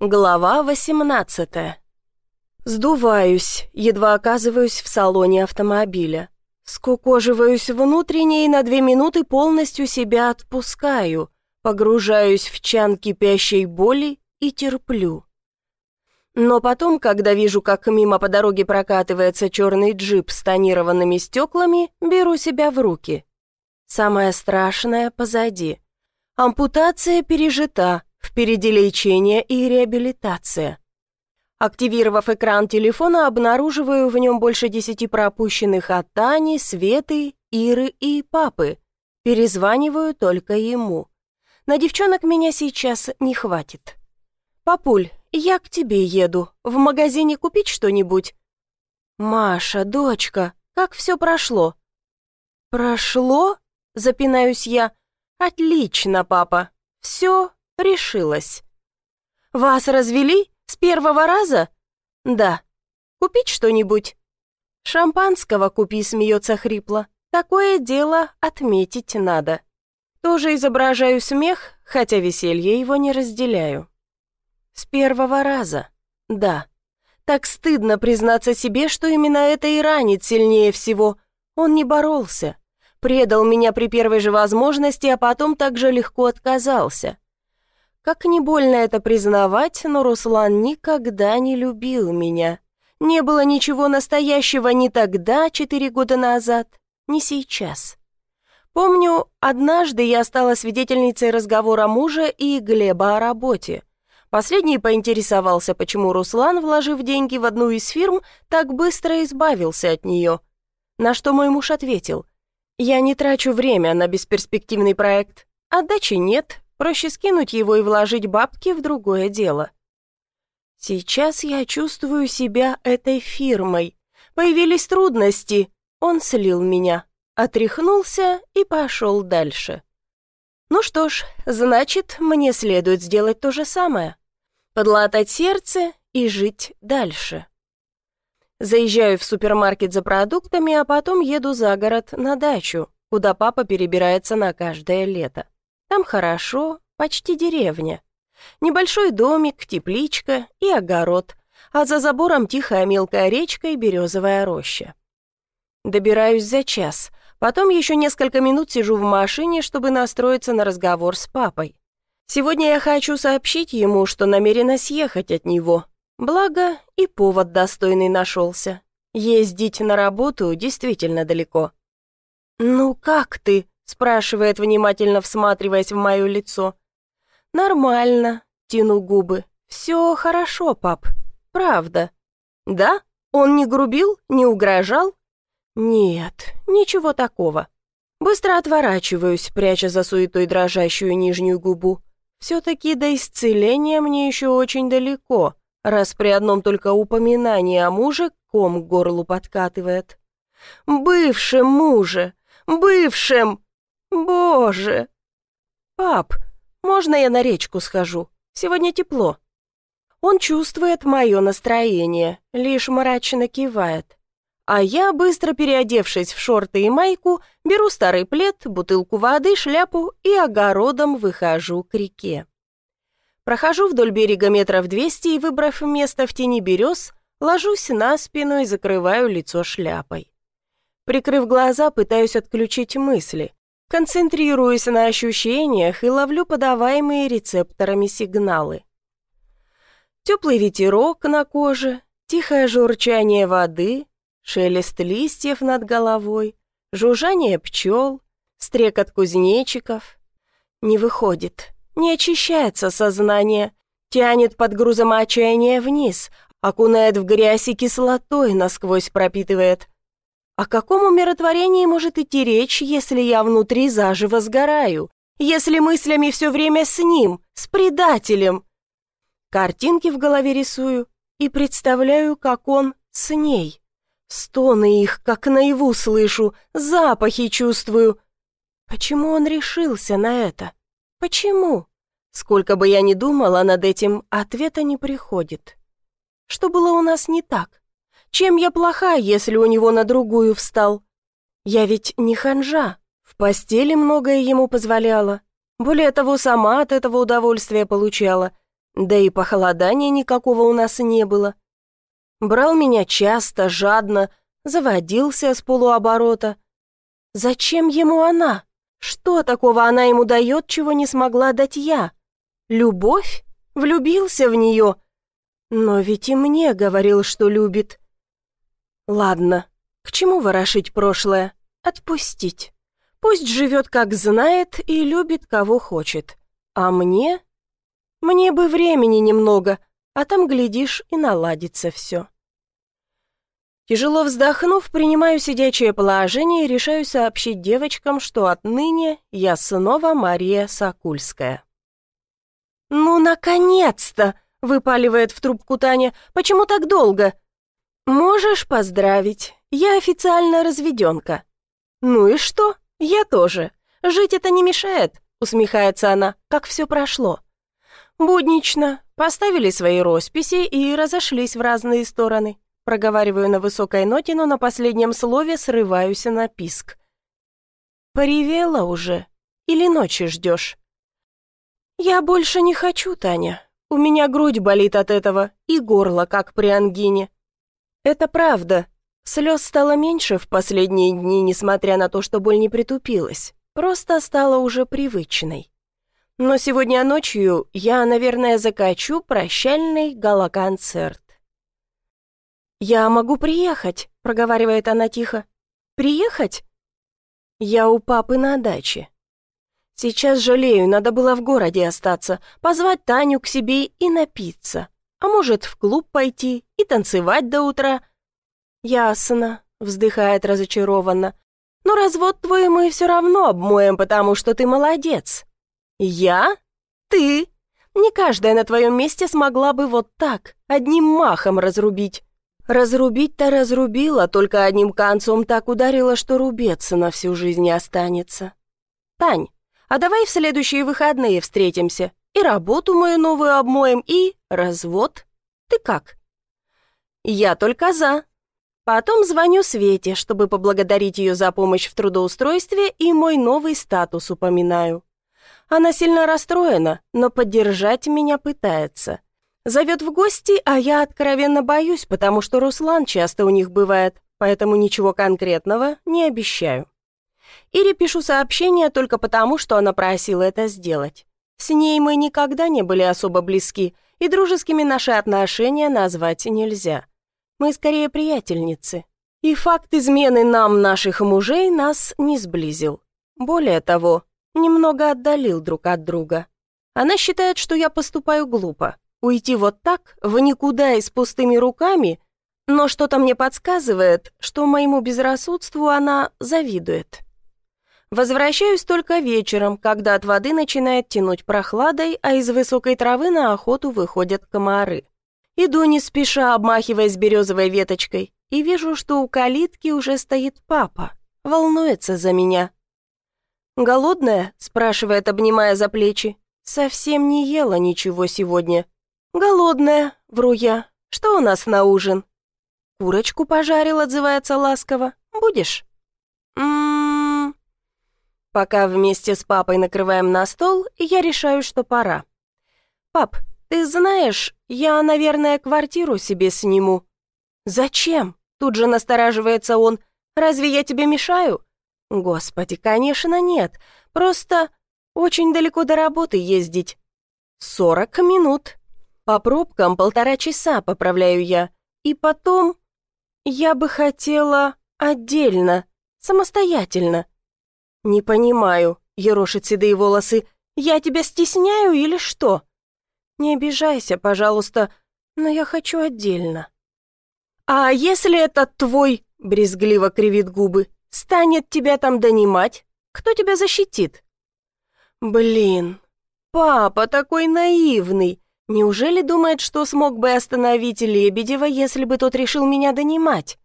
Глава 18 Сдуваюсь, едва оказываюсь в салоне автомобиля. Скукоживаюсь внутренне и на две минуты полностью себя отпускаю, погружаюсь в чан кипящей боли и терплю. Но потом, когда вижу, как мимо по дороге прокатывается черный джип с тонированными стеклами, беру себя в руки. Самое страшное позади. Ампутация пережита, Впереди лечение и реабилитация. Активировав экран телефона, обнаруживаю в нем больше десяти пропущенных от Тани, Светы, Иры и папы. Перезваниваю только ему. На девчонок меня сейчас не хватит. «Папуль, я к тебе еду. В магазине купить что-нибудь?» «Маша, дочка, как все прошло?» «Прошло?» — запинаюсь я. «Отлично, папа. Все Решилась. «Вас развели? С первого раза?» «Да. Купить что-нибудь?» «Шампанского купи», — смеется хрипло. «Такое дело отметить надо». Тоже изображаю смех, хотя веселье его не разделяю. С первого раза. Да. Так стыдно признаться себе, что именно это и ранит сильнее всего. Он не боролся. Предал меня при первой же возможности, а потом так же легко отказался. Как не больно это признавать, но Руслан никогда не любил меня. Не было ничего настоящего ни тогда, четыре года назад, ни сейчас. Помню, однажды я стала свидетельницей разговора мужа и Глеба о работе. Последний поинтересовался, почему Руслан, вложив деньги в одну из фирм, так быстро избавился от нее. На что мой муж ответил, «Я не трачу время на бесперспективный проект. Отдачи нет, Проще скинуть его и вложить бабки в другое дело. Сейчас я чувствую себя этой фирмой. Появились трудности. Он слил меня, отряхнулся и пошел дальше. Ну что ж, значит, мне следует сделать то же самое. Подлатать сердце и жить дальше. Заезжаю в супермаркет за продуктами, а потом еду за город на дачу, куда папа перебирается на каждое лето. Там хорошо, почти деревня. Небольшой домик, тепличка и огород, а за забором тихая мелкая речка и березовая роща. Добираюсь за час, потом еще несколько минут сижу в машине, чтобы настроиться на разговор с папой. Сегодня я хочу сообщить ему, что намерена съехать от него. Благо, и повод достойный нашелся. Ездить на работу действительно далеко. «Ну как ты?» Спрашивает, внимательно всматриваясь в мое лицо. «Нормально», — тяну губы. «Все хорошо, пап. Правда». «Да? Он не грубил, не угрожал?» «Нет, ничего такого». Быстро отворачиваюсь, пряча за суетой дрожащую нижнюю губу. Все-таки до исцеления мне еще очень далеко, раз при одном только упоминании о муже ком к горлу подкатывает. «Бывшем муже! Бывшем!» «Боже!» «Пап, можно я на речку схожу? Сегодня тепло». Он чувствует мое настроение, лишь мрачно кивает. А я, быстро переодевшись в шорты и майку, беру старый плед, бутылку воды, шляпу и огородом выхожу к реке. Прохожу вдоль берега метров двести и, выбрав место в тени берез, ложусь на спину и закрываю лицо шляпой. Прикрыв глаза, пытаюсь отключить мысли. Концентрируюсь на ощущениях и ловлю подаваемые рецепторами сигналы. Теплый ветерок на коже, тихое журчание воды, шелест листьев над головой, жужжание пчел, стрекот кузнечиков. Не выходит, не очищается сознание, тянет под грузом отчаяния вниз, окунает в грязь и кислотой насквозь пропитывает – о каком умиротворении может идти речь, если я внутри заживо сгораю? Если мыслями все время с ним, с предателем? Картинки в голове рисую и представляю, как он с ней. Стоны их, как наяву слышу, запахи чувствую. Почему он решился на это? Почему? Сколько бы я ни думала над этим, ответа не приходит. Что было у нас не так? Чем я плоха, если у него на другую встал? Я ведь не ханжа, в постели многое ему позволяла. Более того, сама от этого удовольствия получала. Да и похолодания никакого у нас не было. Брал меня часто, жадно, заводился с полуоборота. Зачем ему она? Что такого она ему дает, чего не смогла дать я? Любовь? Влюбился в нее? Но ведь и мне говорил, что любит. Ладно, к чему ворошить прошлое? Отпустить. Пусть живет, как знает, и любит, кого хочет. А мне? Мне бы времени немного, а там, глядишь, и наладится все. Тяжело вздохнув, принимаю сидячее положение и решаю сообщить девочкам, что отныне я снова Мария Сокульская. «Ну, наконец-то!» — выпаливает в трубку Таня. «Почему так долго?» «Можешь поздравить. Я официально разведенка». «Ну и что? Я тоже. Жить это не мешает», — усмехается она. «Как все прошло?» «Буднично. Поставили свои росписи и разошлись в разные стороны. Проговариваю на высокой ноте, но на последнем слове срываюсь на писк. «Поревела уже? Или ночи ждешь?» «Я больше не хочу, Таня. У меня грудь болит от этого и горло, как при ангине». «Это правда. Слез стало меньше в последние дни, несмотря на то, что боль не притупилась. Просто стала уже привычной. Но сегодня ночью я, наверное, закачу прощальный галоконцерт. «Я могу приехать», — проговаривает она тихо. «Приехать?» «Я у папы на даче. Сейчас жалею, надо было в городе остаться, позвать Таню к себе и напиться. А может, в клуб пойти и танцевать до утра?» «Ясно», — вздыхает разочарованно. «Но развод твой мы все равно обмоем, потому что ты молодец». «Я? Ты? Не каждая на твоем месте смогла бы вот так, одним махом разрубить. Разрубить-то разрубила, только одним концом так ударила, что рубец на всю жизнь не останется. Тань, а давай в следующие выходные встретимся. И работу мою новую обмоем, и развод. Ты как? Я только за. Потом звоню Свете, чтобы поблагодарить ее за помощь в трудоустройстве и мой новый статус упоминаю. Она сильно расстроена, но поддержать меня пытается. Зовет в гости, а я откровенно боюсь, потому что Руслан часто у них бывает, поэтому ничего конкретного не обещаю. Ире пишу сообщение только потому, что она просила это сделать. С ней мы никогда не были особо близки, и дружескими наши отношения назвать нельзя. Мы скорее приятельницы. И факт измены нам, наших мужей, нас не сблизил. Более того, немного отдалил друг от друга. Она считает, что я поступаю глупо, Уйти вот так, в никуда и с пустыми руками, но что-то мне подсказывает, что моему безрассудству она завидует. Возвращаюсь только вечером, когда от воды начинает тянуть прохладой, а из высокой травы на охоту выходят комары. Иду не спеша, обмахиваясь березовой веточкой, и вижу, что у калитки уже стоит папа, волнуется за меня. «Голодная?» – спрашивает, обнимая за плечи. «Совсем не ела ничего сегодня. «Голодная», — вру я. «Что у нас на ужин?» «Курочку пожарил», — отзывается ласково. «Будешь?» «М-м-м...» Пока вместе с папой накрываем на стол, я решаю, что пора. «Пап, ты знаешь, я, наверное, квартиру себе сниму». «Зачем?» — тут же настораживается он. «Разве я тебе мешаю?» «Господи, конечно, нет. Просто очень далеко до работы ездить». «Сорок минут», по пробкам полтора часа, поправляю я. И потом... Я бы хотела отдельно, самостоятельно. Не понимаю, ерошит седые волосы. Я тебя стесняю или что? Не обижайся, пожалуйста, но я хочу отдельно. А если этот твой, брезгливо кривит губы, станет тебя там донимать, кто тебя защитит? Блин, папа такой наивный. Неужели думает, что смог бы остановить Лебедева, если бы тот решил меня донимать?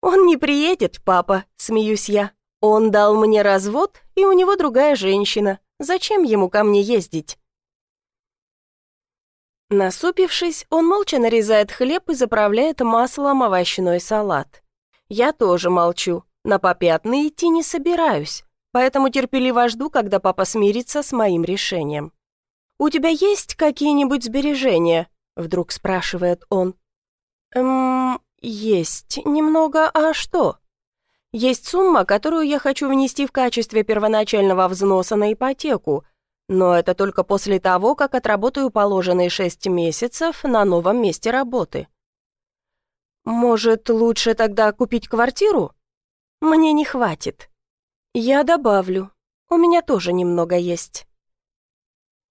Он не приедет, папа, смеюсь я. Он дал мне развод, и у него другая женщина. Зачем ему ко мне ездить? Насупившись, он молча нарезает хлеб и заправляет маслом овощной салат. Я тоже молчу, на попятный идти не собираюсь, поэтому терпеливо жду, когда папа смирится с моим решением. «У тебя есть какие-нибудь сбережения?» — вдруг спрашивает он. «Эм, есть немного, а что?» «Есть сумма, которую я хочу внести в качестве первоначального взноса на ипотеку, но это только после того, как отработаю положенные шесть месяцев на новом месте работы». «Может, лучше тогда купить квартиру?» «Мне не хватит». «Я добавлю. У меня тоже немного есть».